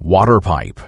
water pipe.